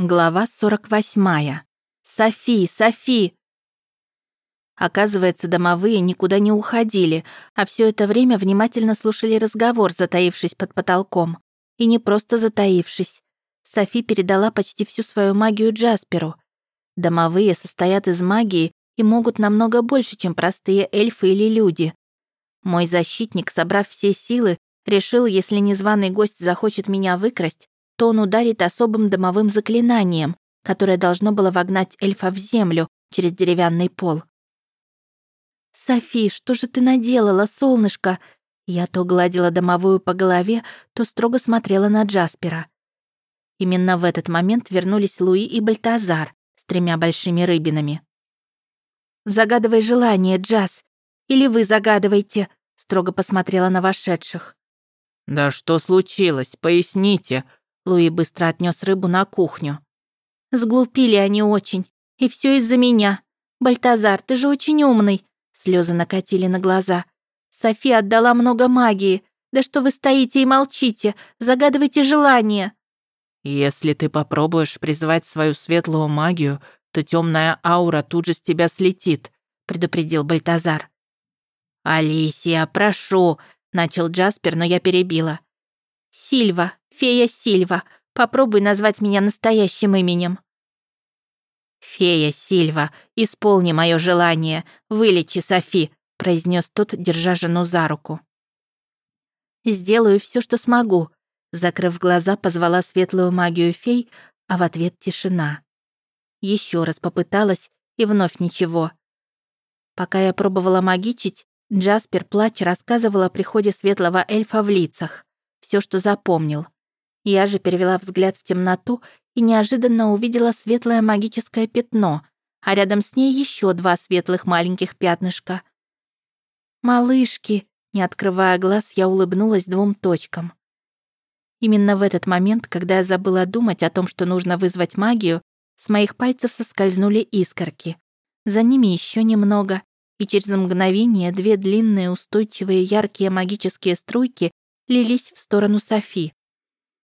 Глава 48. Софи, Софи! Оказывается, домовые никуда не уходили, а все это время внимательно слушали разговор, затаившись под потолком. И не просто затаившись. Софи передала почти всю свою магию Джасперу. Домовые состоят из магии и могут намного больше, чем простые эльфы или люди. Мой защитник, собрав все силы, решил, если незваный гость захочет меня выкрасть, то он ударит особым домовым заклинанием, которое должно было вогнать эльфа в землю через деревянный пол. «Софи, что же ты наделала, солнышко?» Я то гладила домовую по голове, то строго смотрела на Джаспера. Именно в этот момент вернулись Луи и Бальтазар с тремя большими рыбинами. «Загадывай желание, Джаз, или вы загадывайте», строго посмотрела на вошедших. «Да что случилось? Поясните», Луи быстро отнес рыбу на кухню. Сглупили они очень. И все из-за меня. Бальтазар, ты же очень умный. Слезы накатили на глаза. София отдала много магии. Да что вы стоите и молчите? Загадывайте желание. Если ты попробуешь призвать свою светлую магию, то темная аура тут же с тебя слетит, предупредил Бальтазар. Алисия, прошу, начал Джаспер, но я перебила. Сильва, Фея Сильва. Попробуй назвать меня настоящим именем». «Фея Сильва, исполни мое желание, вылечи Софи», произнес тот, держа жену за руку. «Сделаю все, что смогу», закрыв глаза, позвала светлую магию фей, а в ответ тишина. Еще раз попыталась, и вновь ничего. Пока я пробовала магичить, Джаспер, плач, рассказывал о приходе светлого эльфа в лицах. Все, что запомнил. Я же перевела взгляд в темноту и неожиданно увидела светлое магическое пятно, а рядом с ней еще два светлых маленьких пятнышка. «Малышки!» Не открывая глаз, я улыбнулась двум точкам. Именно в этот момент, когда я забыла думать о том, что нужно вызвать магию, с моих пальцев соскользнули искорки. За ними еще немного, и через мгновение две длинные, устойчивые, яркие магические струйки лились в сторону Софи.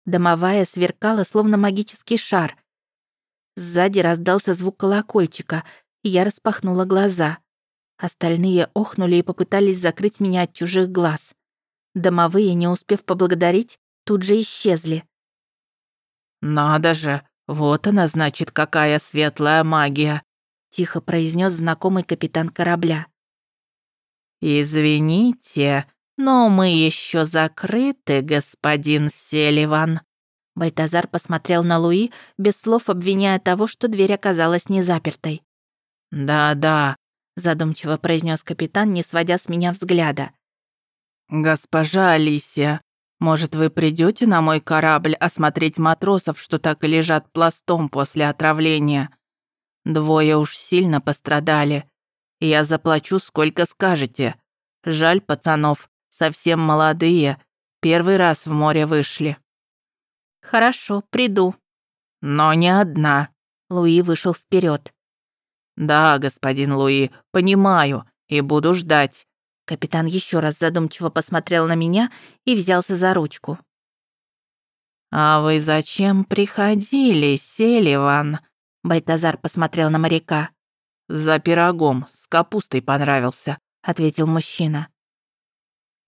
Домовая сверкала, словно магический шар. Сзади раздался звук колокольчика, и я распахнула глаза. Остальные охнули и попытались закрыть меня от чужих глаз. Домовые, не успев поблагодарить, тут же исчезли. «Надо же, вот она, значит, какая светлая магия», тихо произнес знакомый капитан корабля. «Извините, «Но мы еще закрыты, господин Селиван». Бальтазар посмотрел на Луи, без слов обвиняя того, что дверь оказалась не запертой. «Да-да», — задумчиво произнес капитан, не сводя с меня взгляда. «Госпожа Алисия, может, вы придете на мой корабль осмотреть матросов, что так и лежат пластом после отравления? Двое уж сильно пострадали. Я заплачу, сколько скажете. Жаль пацанов, совсем молодые, первый раз в море вышли». «Хорошо, приду». «Но не одна». Луи вышел вперед. «Да, господин Луи, понимаю, и буду ждать». Капитан еще раз задумчиво посмотрел на меня и взялся за ручку. «А вы зачем приходили, Селиван?» Бальтазар посмотрел на моряка. «За пирогом, с капустой понравился», — ответил мужчина.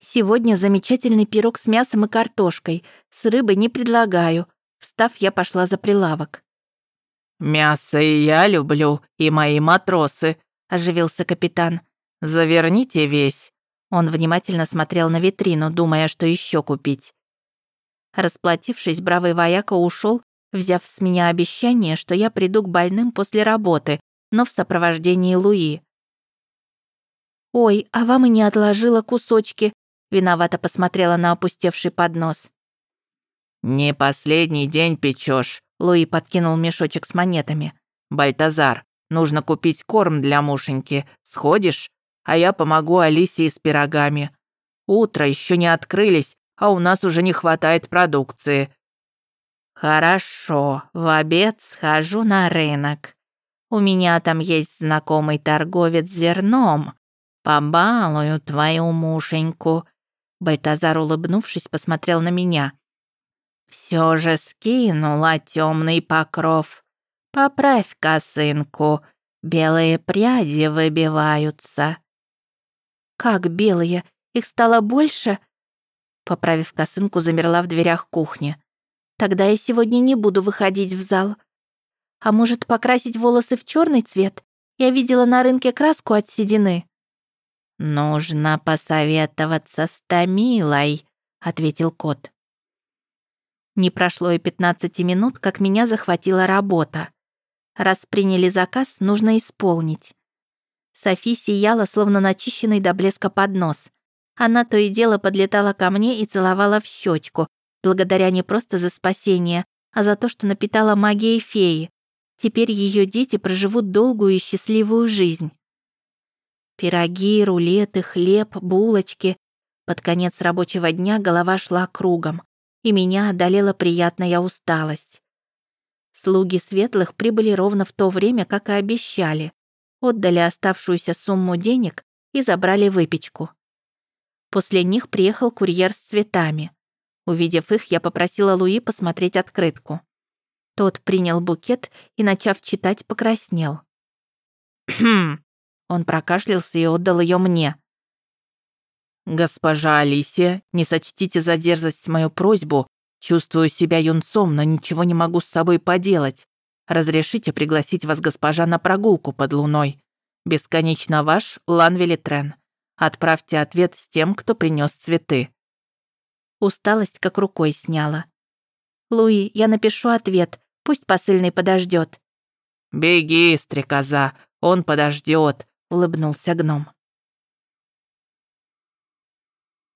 Сегодня замечательный пирог с мясом и картошкой. С рыбой не предлагаю. Встав, я пошла за прилавок. «Мясо и я люблю, и мои матросы», — оживился капитан. «Заверните весь». Он внимательно смотрел на витрину, думая, что еще купить. Расплатившись, бравый вояка ушел, взяв с меня обещание, что я приду к больным после работы, но в сопровождении Луи. «Ой, а вам и не отложила кусочки», Виновато посмотрела на опустевший поднос. «Не последний день печешь. Луи подкинул мешочек с монетами. «Бальтазар, нужно купить корм для мушеньки. Сходишь? А я помогу Алисе с пирогами. Утро еще не открылись, а у нас уже не хватает продукции». «Хорошо, в обед схожу на рынок. У меня там есть знакомый торговец зерном. Побалую твою мушеньку. Бальтазар, улыбнувшись, посмотрел на меня. Все же скинула темный покров. Поправь косынку, белые пряди выбиваются. Как белые? Их стало больше? Поправив косынку, замерла в дверях кухни. Тогда я сегодня не буду выходить в зал. А может, покрасить волосы в черный цвет? Я видела на рынке краску от седины. «Нужно посоветоваться с Томилой», — ответил кот. Не прошло и пятнадцати минут, как меня захватила работа. Раз приняли заказ, нужно исполнить. Софи сияла, словно начищенный до блеска поднос. Она то и дело подлетала ко мне и целовала в щечку, благодаря не просто за спасение, а за то, что напитала магией феи. Теперь ее дети проживут долгую и счастливую жизнь. Пироги, рулеты, хлеб, булочки. Под конец рабочего дня голова шла кругом, и меня одолела приятная усталость. Слуги светлых прибыли ровно в то время, как и обещали. Отдали оставшуюся сумму денег и забрали выпечку. После них приехал курьер с цветами. Увидев их, я попросила Луи посмотреть открытку. Тот принял букет и, начав читать, покраснел. «Хм, он прокашлялся и отдал ее мне. «Госпожа Алисия, не сочтите за дерзость мою просьбу. Чувствую себя юнцом, но ничего не могу с собой поделать. Разрешите пригласить вас, госпожа, на прогулку под луной. Бесконечно ваш Лан Велитрен. Отправьте ответ с тем, кто принес цветы». Усталость как рукой сняла. «Луи, я напишу ответ. Пусть посыльный подождет. «Беги, стрекоза, он подождет улыбнулся гном.